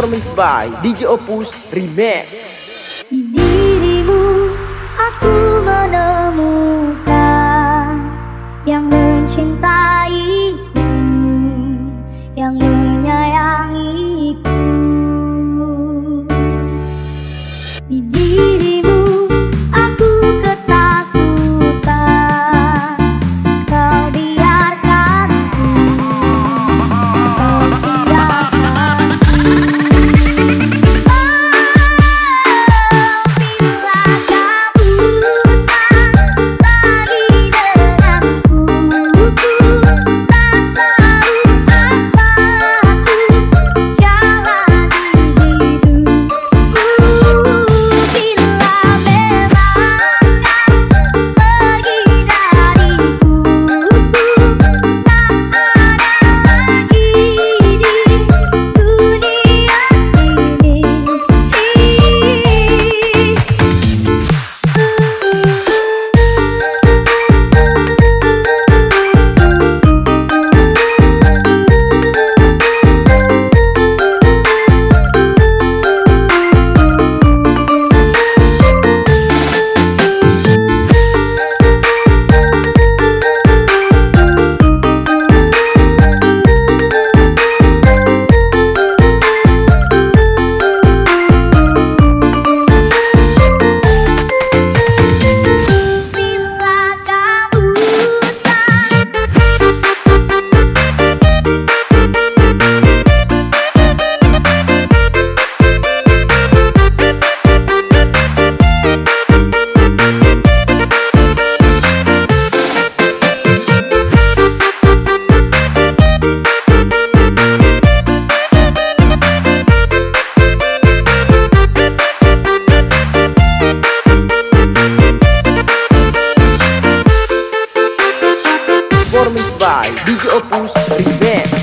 performance by DJ Opus Remix. Dirimu aku by DJ Opus Big Band.